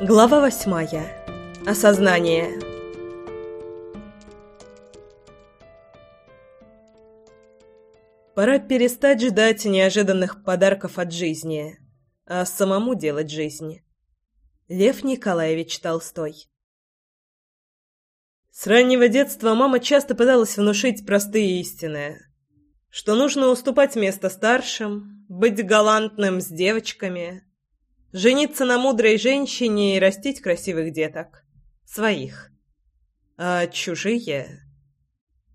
Глава восьмая. Осознание. Пора перестать ждать неожиданных подарков от жизни, а самому делать жизнь. Лев Николаевич Толстой. С раннего детства мама часто пыталась внушить простые истины, что нужно уступать место старшим, быть галантным с девочками, жениться на мудрой женщине и растить красивых деток. Своих. А чужие...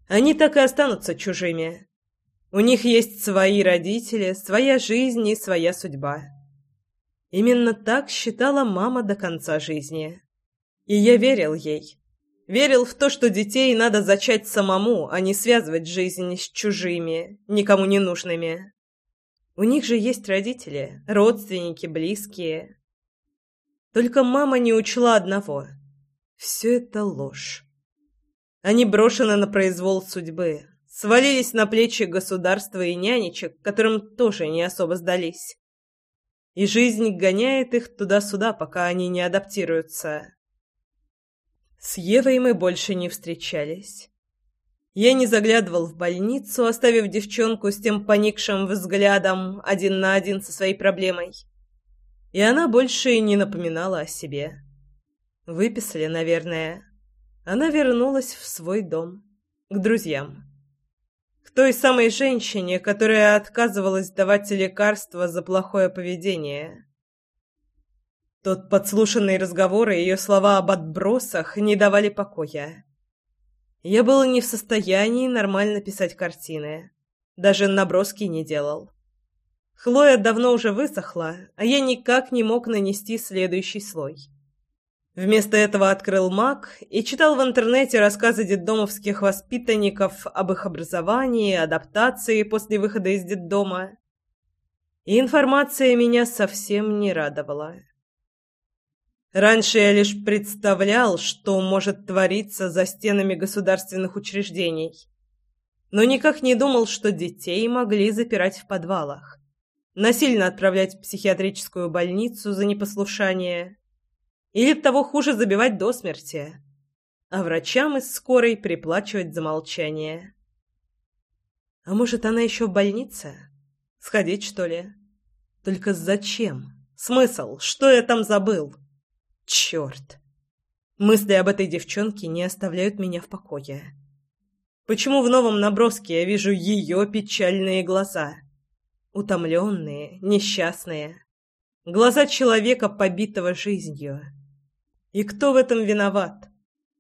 Они так и останутся чужими. У них есть свои родители, своя жизнь и своя судьба. Именно так считала мама до конца жизни. И я верил ей. Верил в то, что детей надо зачать самому, а не связывать жизнь с чужими, никому не нужными. У них же есть родители, родственники, близкие. Только мама не учла одного. Все это ложь. Они брошены на произвол судьбы, свалились на плечи государства и нянечек, которым тоже не особо сдались. И жизнь гоняет их туда-сюда, пока они не адаптируются. С Евой мы больше не встречались. Я не заглядывал в больницу, оставив девчонку с тем поникшим взглядом один на один со своей проблемой. И она больше не напоминала о себе. Выписали, наверное. Она вернулась в свой дом, к друзьям. К той самой женщине, которая отказывалась давать лекарства за плохое поведение. Тот подслушанный разговор и ее слова об отбросах не давали покоя. Я был не в состоянии нормально писать картины. Даже наброски не делал. Хлоя давно уже высохла, а я никак не мог нанести следующий слой. Вместо этого открыл Мак и читал в интернете рассказы детдомовских воспитанников об их образовании, адаптации после выхода из детдома. И информация меня совсем не радовала. Раньше я лишь представлял, что может твориться за стенами государственных учреждений, но никак не думал, что детей могли запирать в подвалах, насильно отправлять в психиатрическую больницу за непослушание или того хуже забивать до смерти, а врачам из скорой приплачивать за молчание. А может, она еще в больнице? Сходить, что ли? Только зачем? Смысл? Что я там забыл? Черт! Мысли об этой девчонке не оставляют меня в покое. Почему в новом наброске я вижу ее печальные глаза? Утомленные, несчастные. Глаза человека, побитого жизнью. И кто в этом виноват?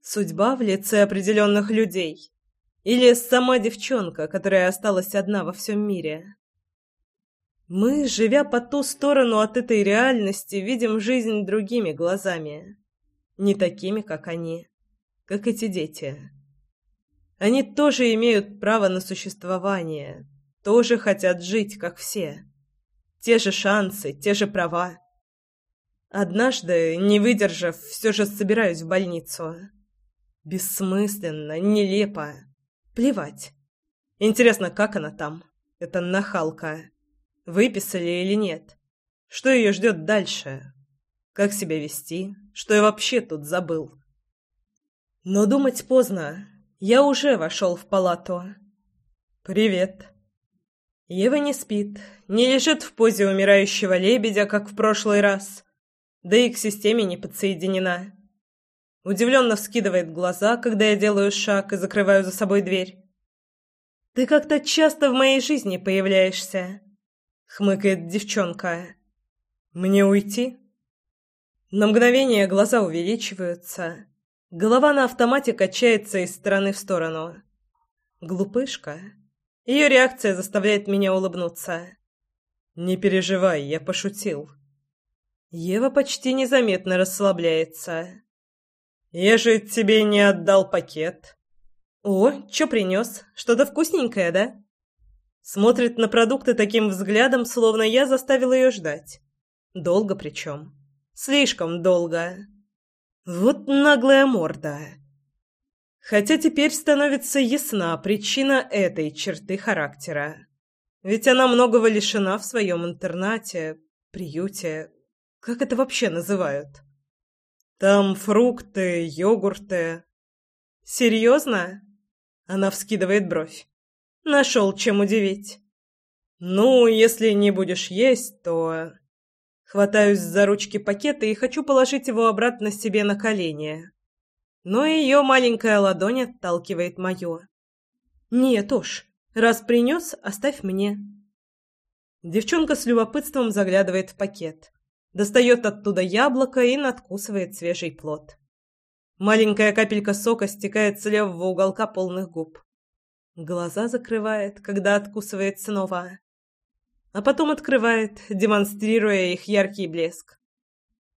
Судьба в лице определенных людей? Или сама девчонка, которая осталась одна во всем мире? Мы, живя по ту сторону от этой реальности, видим жизнь другими глазами. Не такими, как они. Как эти дети. Они тоже имеют право на существование. Тоже хотят жить, как все. Те же шансы, те же права. Однажды, не выдержав, все же собираюсь в больницу. Бессмысленно, нелепо. Плевать. Интересно, как она там? Это нахалка. Выписали или нет? Что ее ждет дальше? Как себя вести? Что я вообще тут забыл? Но думать поздно. Я уже вошел в палату. «Привет». Ева не спит, не лежит в позе умирающего лебедя, как в прошлый раз, да и к системе не подсоединена. Удивленно вскидывает глаза, когда я делаю шаг и закрываю за собой дверь. «Ты как-то часто в моей жизни появляешься хмыкает девчонка. Мне уйти? На мгновение глаза увеличиваются. Голова на автомате качается из стороны в сторону. Глупышка. Ее реакция заставляет меня улыбнуться. Не переживай, я пошутил. Ева почти незаметно расслабляется. Я же тебе не отдал пакет. О, что принес? Что-то вкусненькое, да? Смотрит на продукты таким взглядом, словно я заставила ее ждать. Долго причем. Слишком долго. Вот наглая морда. Хотя теперь становится ясна причина этой черты характера. Ведь она многого лишена в своем интернате, приюте. Как это вообще называют? Там фрукты, йогурты. Серьезно? Она вскидывает бровь. Нашел чем удивить. Ну, если не будешь есть, то... Хватаюсь за ручки пакета и хочу положить его обратно себе на колени. Но ее маленькая ладонь отталкивает мою. «Нет уж, раз принес, оставь мне». Девчонка с любопытством заглядывает в пакет. Достает оттуда яблоко и надкусывает свежий плод. Маленькая капелька сока стекает с левого уголка полных губ. Глаза закрывает, когда откусывает снова. А потом открывает, демонстрируя их яркий блеск.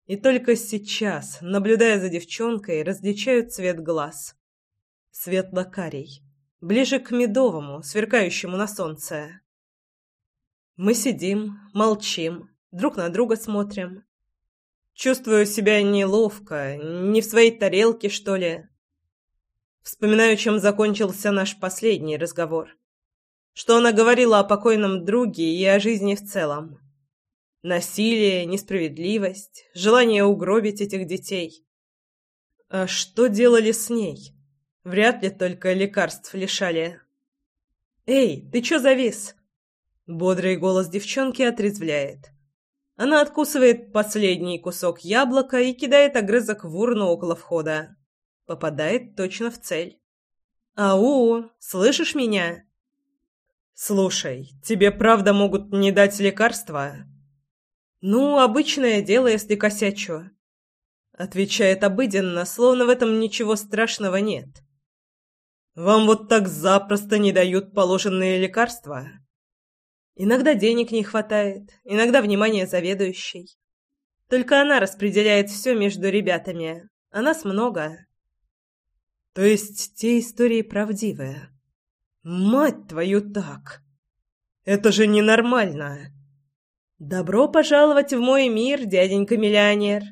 И только сейчас, наблюдая за девчонкой, различаю цвет глаз. Светло-карий, ближе к медовому, сверкающему на солнце. Мы сидим, молчим, друг на друга смотрим. Чувствую себя неловко, не в своей тарелке, что ли. Вспоминаю, чем закончился наш последний разговор. Что она говорила о покойном друге и о жизни в целом. Насилие, несправедливость, желание угробить этих детей. А что делали с ней? Вряд ли только лекарств лишали. «Эй, ты чё завис?» Бодрый голос девчонки отрезвляет. Она откусывает последний кусок яблока и кидает огрызок в урну около входа. Попадает точно в цель. «Ау, слышишь меня?» «Слушай, тебе правда могут не дать лекарства?» «Ну, обычное дело, если косячу», — отвечает обыденно, словно в этом ничего страшного нет. «Вам вот так запросто не дают положенные лекарства?» Иногда денег не хватает, иногда внимания заведующей. Только она распределяет все между ребятами, а нас много. То есть те истории правдивые. Мать твою так! Это же ненормально! Добро пожаловать в мой мир, дяденька-миллионер!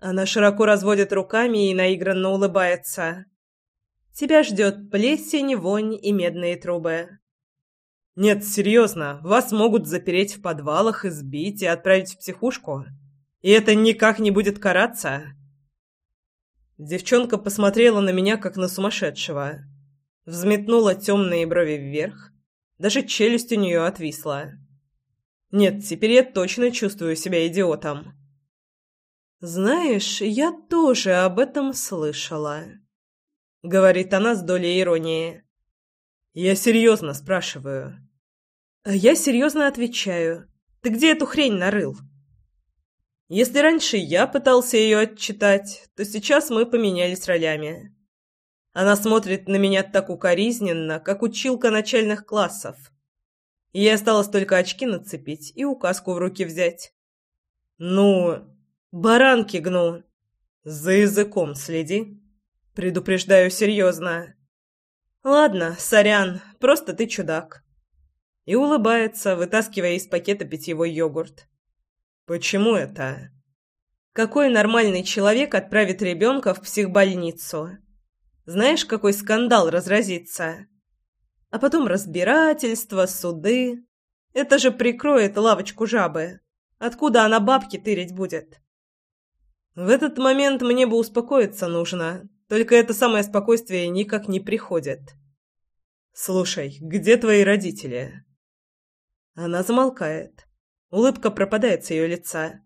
Она широко разводит руками и наигранно улыбается. Тебя ждет плесень, вонь и медные трубы. Нет, серьезно, вас могут запереть в подвалах, избить и отправить в психушку. И это никак не будет караться. Девчонка посмотрела на меня, как на сумасшедшего. Взметнула темные брови вверх. Даже челюсть у нее отвисла. Нет, теперь я точно чувствую себя идиотом. «Знаешь, я тоже об этом слышала», — говорит она с долей иронии. «Я серьезно спрашиваю. Я серьезно отвечаю. Ты где эту хрень нарыл? Если раньше я пытался ее отчитать, то сейчас мы поменялись ролями. Она смотрит на меня так укоризненно, как училка начальных классов. Я осталось только очки нацепить и указку в руки взять. Ну, баранки гну. За языком следи. Предупреждаю серьезно. Ладно, сорян, просто ты чудак и улыбается, вытаскивая из пакета питьевой йогурт. «Почему это?» «Какой нормальный человек отправит ребенка в психбольницу? Знаешь, какой скандал разразится? А потом разбирательства, суды. Это же прикроет лавочку жабы. Откуда она бабки тырить будет?» В этот момент мне бы успокоиться нужно, только это самое спокойствие никак не приходит. «Слушай, где твои родители?» Она замолкает. Улыбка пропадает с ее лица,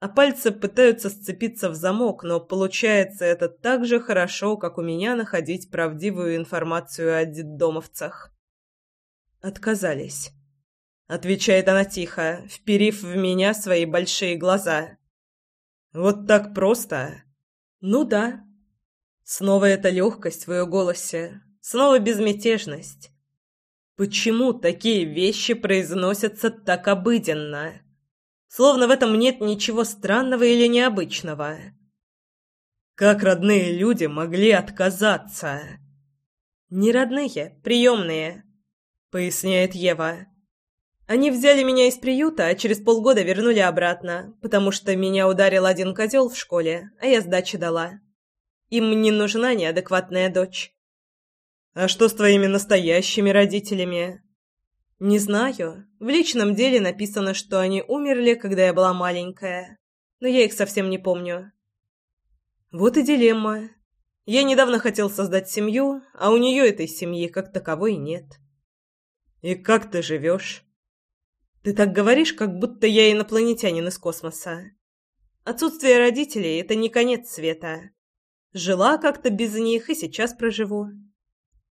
а пальцы пытаются сцепиться в замок, но получается это так же хорошо, как у меня находить правдивую информацию о детдомовцах. «Отказались», — отвечает она тихо, вперив в меня свои большие глаза. «Вот так просто?» «Ну да». Снова эта легкость в ее голосе, снова безмятежность. Почему такие вещи произносятся так обыденно? Словно в этом нет ничего странного или необычного. Как родные люди могли отказаться? Не родные, приемные, поясняет Ева. Они взяли меня из приюта, а через полгода вернули обратно, потому что меня ударил один козел в школе, а я сдачи дала. Им не нужна неадекватная дочь. А что с твоими настоящими родителями? Не знаю. В личном деле написано, что они умерли, когда я была маленькая. Но я их совсем не помню. Вот и дилемма. Я недавно хотел создать семью, а у нее этой семьи как таковой нет. И как ты живешь? Ты так говоришь, как будто я инопланетянин из космоса. Отсутствие родителей — это не конец света. Жила как-то без них и сейчас проживу.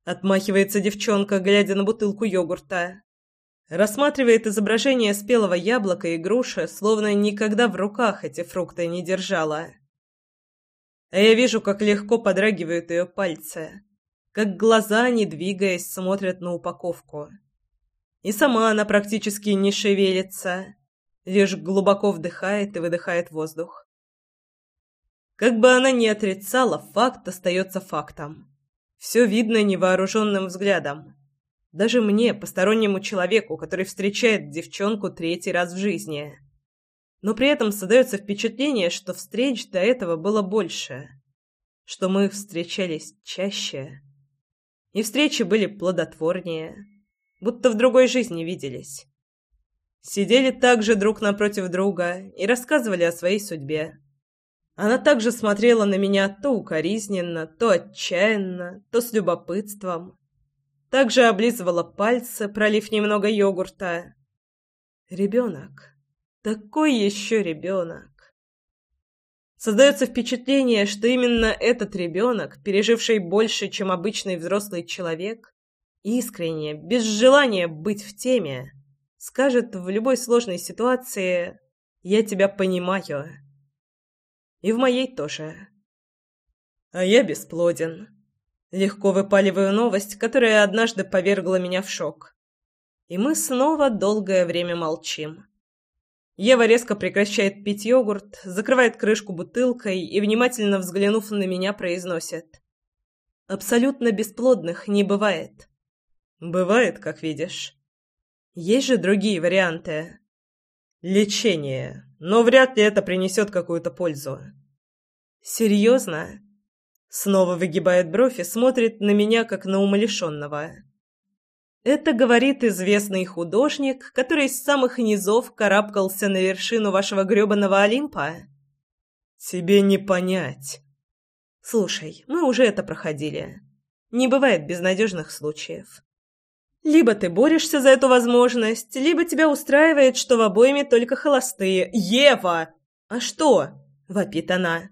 Отмахивается девчонка, глядя на бутылку йогурта. Рассматривает изображение спелого яблока и груши, словно никогда в руках эти фрукты не держала. А я вижу, как легко подрагивают ее пальцы, как глаза, не двигаясь, смотрят на упаковку. И сама она практически не шевелится, лишь глубоко вдыхает и выдыхает воздух. Как бы она ни отрицала, факт остается фактом. Все видно невооруженным взглядом. Даже мне, постороннему человеку, который встречает девчонку третий раз в жизни. Но при этом создается впечатление, что встреч до этого было больше. Что мы встречались чаще. И встречи были плодотворнее. Будто в другой жизни виделись. Сидели также друг напротив друга и рассказывали о своей судьбе. Она также смотрела на меня то укоризненно, то отчаянно, то с любопытством. Также облизывала пальцы, пролив немного йогурта. Ребенок. Такой еще ребенок. Создается впечатление, что именно этот ребенок, переживший больше, чем обычный взрослый человек, искренне, без желания быть в теме, скажет в любой сложной ситуации «Я тебя понимаю». И в моей тоже. А я бесплоден. Легко выпаливаю новость, которая однажды повергла меня в шок. И мы снова долгое время молчим. Ева резко прекращает пить йогурт, закрывает крышку бутылкой и, внимательно взглянув на меня, произносит. «Абсолютно бесплодных не бывает». «Бывает, как видишь. Есть же другие варианты». «Лечение но вряд ли это принесет какую-то пользу. «Серьезно?» Снова выгибает бровь и смотрит на меня, как на умалишенного. Это говорит известный художник, который с самых низов карабкался на вершину вашего грёбаного Олимпа? Тебе не понять. Слушай, мы уже это проходили. Не бывает безнадежных случаев. Либо ты борешься за эту возможность, либо тебя устраивает, что в обоими только холостые. Ева! А что? Вопит она.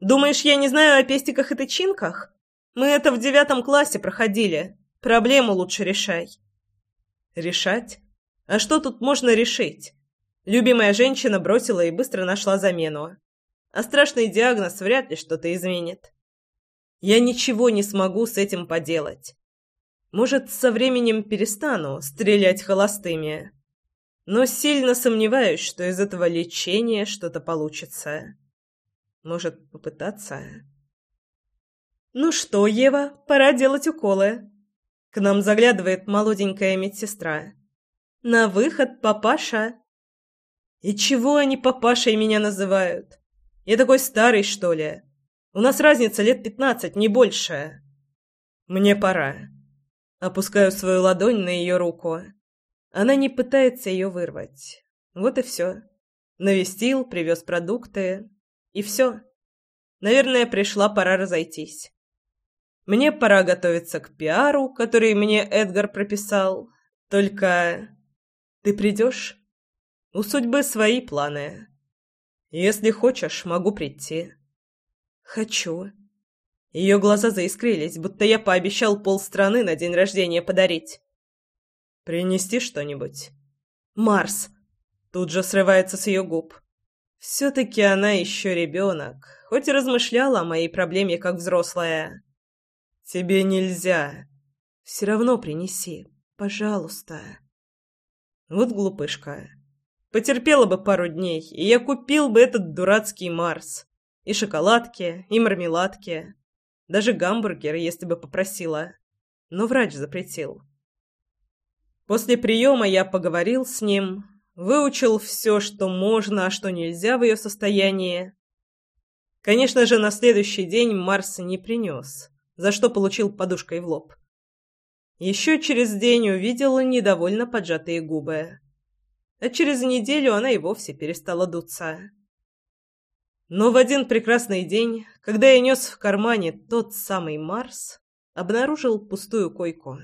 Думаешь, я не знаю о пестиках и тычинках? Мы это в девятом классе проходили. Проблему лучше решай. Решать? А что тут можно решить? Любимая женщина бросила и быстро нашла замену. А страшный диагноз вряд ли что-то изменит. Я ничего не смогу с этим поделать. Может, со временем перестану стрелять холостыми. Но сильно сомневаюсь, что из этого лечения что-то получится. Может, попытаться? «Ну что, Ева, пора делать уколы». К нам заглядывает молоденькая медсестра. «На выход, папаша!» «И чего они папашей меня называют? Я такой старый, что ли? У нас разница лет пятнадцать, не больше. Мне пора». Опускаю свою ладонь на ее руку. Она не пытается ее вырвать. Вот и все. Навестил, привез продукты. И все. Наверное, пришла пора разойтись. Мне пора готовиться к пиару, который мне Эдгар прописал. Только ты придешь? У судьбы свои планы. Если хочешь, могу прийти. Хочу. Ее глаза заискрились, будто я пообещал полстраны на день рождения подарить. «Принести что-нибудь?» «Марс!» Тут же срывается с ее губ. Все-таки она еще ребенок, хоть и размышляла о моей проблеме как взрослая. «Тебе нельзя. Все равно принеси. Пожалуйста». Вот глупышка. Потерпела бы пару дней, и я купил бы этот дурацкий Марс. И шоколадки, и мармеладки. Даже гамбургер, если бы попросила. Но врач запретил. После приема я поговорил с ним, выучил все, что можно, а что нельзя в ее состоянии. Конечно же, на следующий день Марс не принес, за что получил подушкой в лоб. Еще через день увидела недовольно поджатые губы. А через неделю она и вовсе перестала дуться. Но в один прекрасный день, когда я нес в кармане тот самый Марс, обнаружил пустую койку.